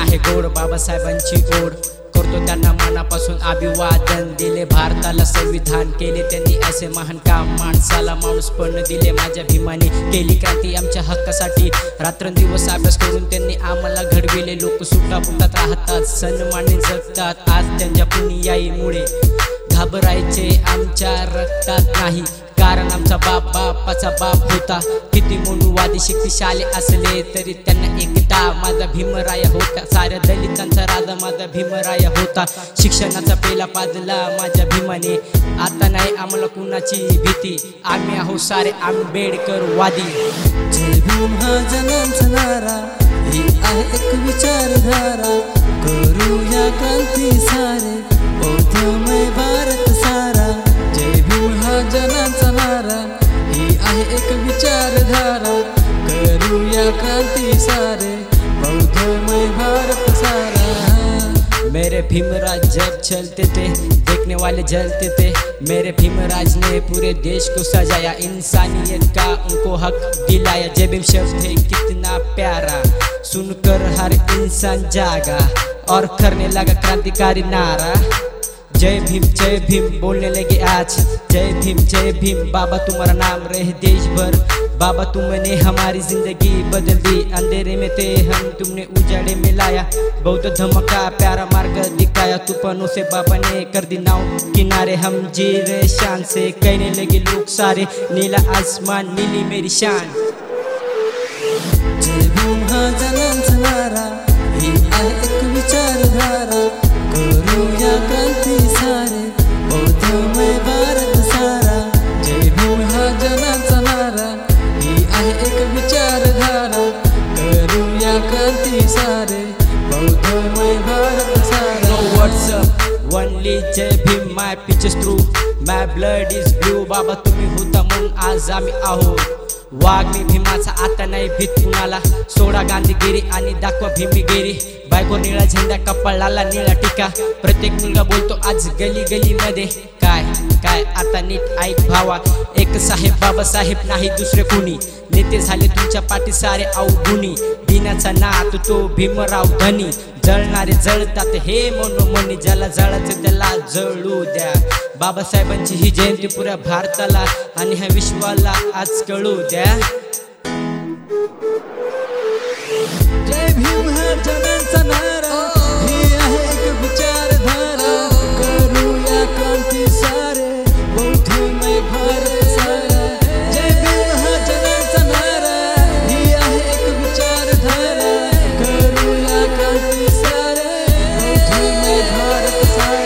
आहे गोड. बाबासाहेबांची ओढ करतो त्यांना मनापासून अभिवादन. दिले भारताला संविधान. केले त्यांनी असे महान काम. माणसाला माणूस पण दिले माझ्या भीमाने केली क्रांती आमच्या हक्कासाठी. रात्रंदिवस अभ्यास करून त्यांनी आम्हाला घडविले. लोक सुटा पुटात राहतात. सन्माने जगतात. आज त्यांच्या पुण्याईमुळे घाबरायचे आमच्या रक्तात नाही. कारण आमचा बाप बापाचा बाप होता. किती वादी शक्तिशाली असले तरी त्यांना एक एकटा माझा भीमराया होता. साऱ्या दलितांचा राजा माझा भीमराया होता. शिक्षणाचा पेला पाजला माझ्या भीमाने. आता नाही आम्हाला कुणाची भीती. आम्ही आहो सारे आंबेडकर वादी. जय भीम हा जनांचा नारा. ही आहे एक विचारधारा. करूया क्रांती सारे. मेरे भीमराज जब चलते थे, देखने वाले जलते थे। मेरे भीमराज ने पूरे देश को सजाया, इंसानियत का उनको हक दिलाया। जय भीम शब्द है कितना प्यारा, सुनकर हर इंसान जागा और करने लगा क्रांतिकारी नारा। जय भीम जय भीम बोलने लगे आज। जय भीम जय भीम, बाबा तुम्हारा नाम रहे देश भर बाबा तुमने हमारी ज़िंदगी बदल दी, अंधेरे में थे हम, तुमने उजाड़े में लाया। बहुत धमका, प्यारा मार्ग दिखाया, तूफानों से बाबा ने कर दी नाव। किनारे हम जी रहे शान से, कहने लगे लोग सारे, नीला आसमान, नीली मेरी शान। जय Bhim my pitches through my blood is blue बाबा तुम्ही होता म्हणून आज आम्ही आहो वाघ मी भीमाचा आता नाही भीत कुणाला. सोडा गांधीगिरी आणि दाखवा भीमीगिरी. बायको निळा झेंडा कपाळाला निळा टिका. प्रत्येक मुलगा बोलतो आज गली गली मध्ये. काय काय आता नीट ऐक भावा. एक साहेब बाबासाहेब नाही दुसरे कोणी. नेते झाले तुमच्या पाठी सारे अवगुणी. दिनाचा नात तो भीमराव धनी. जळणारे जळतात हे मनोमनी ज्याला जळायचं त्याला जळू द्या. बाबासाहेबांची ही जयंती पुऱ्या भारताला आणि ह्या विश्वाला आज कळू द्या. You made her the time.